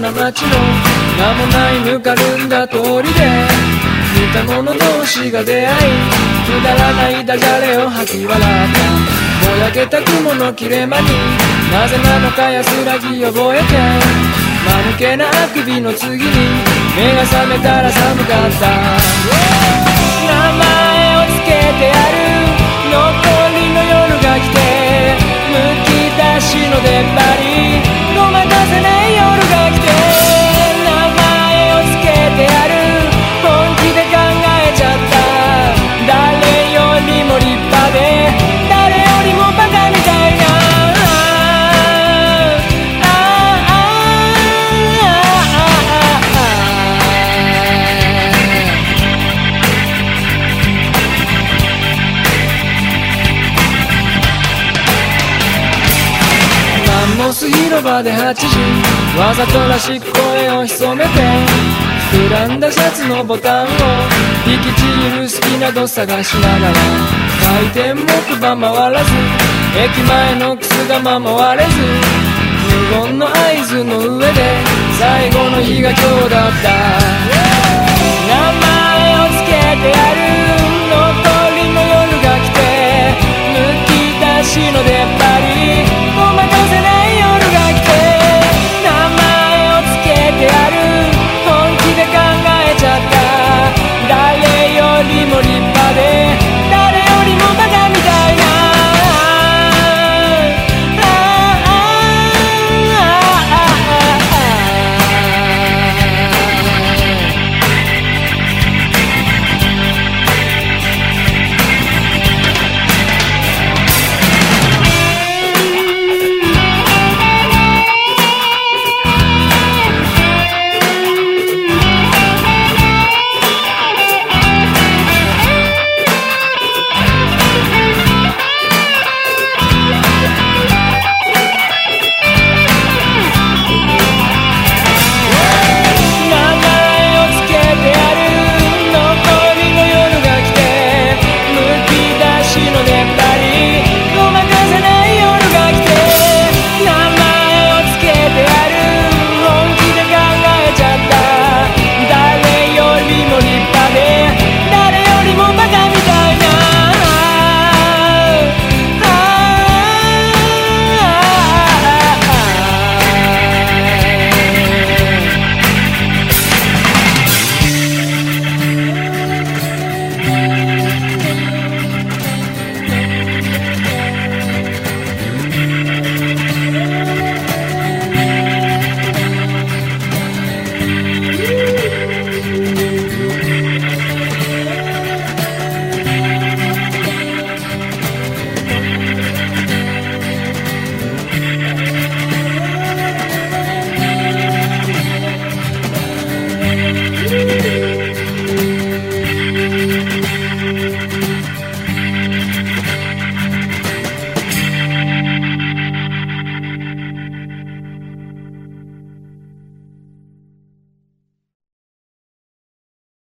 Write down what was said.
街の名もないぬかるんだ通りで似た者同士が出会いくだらないダジャレを吐き笑ったぼやけた雲の切れ間になぜなのか安らぎ覚えて間抜けなあくびの次に目が覚めたら寒かった名前をつけてやる。ス広場で8時わざとらしく声を潜めて膨らんだシャツのボタンを引きちぎる好きなど探しながら回転木馬回らず駅前のクスが回れず無言の合図の上で最後の日が今日だった。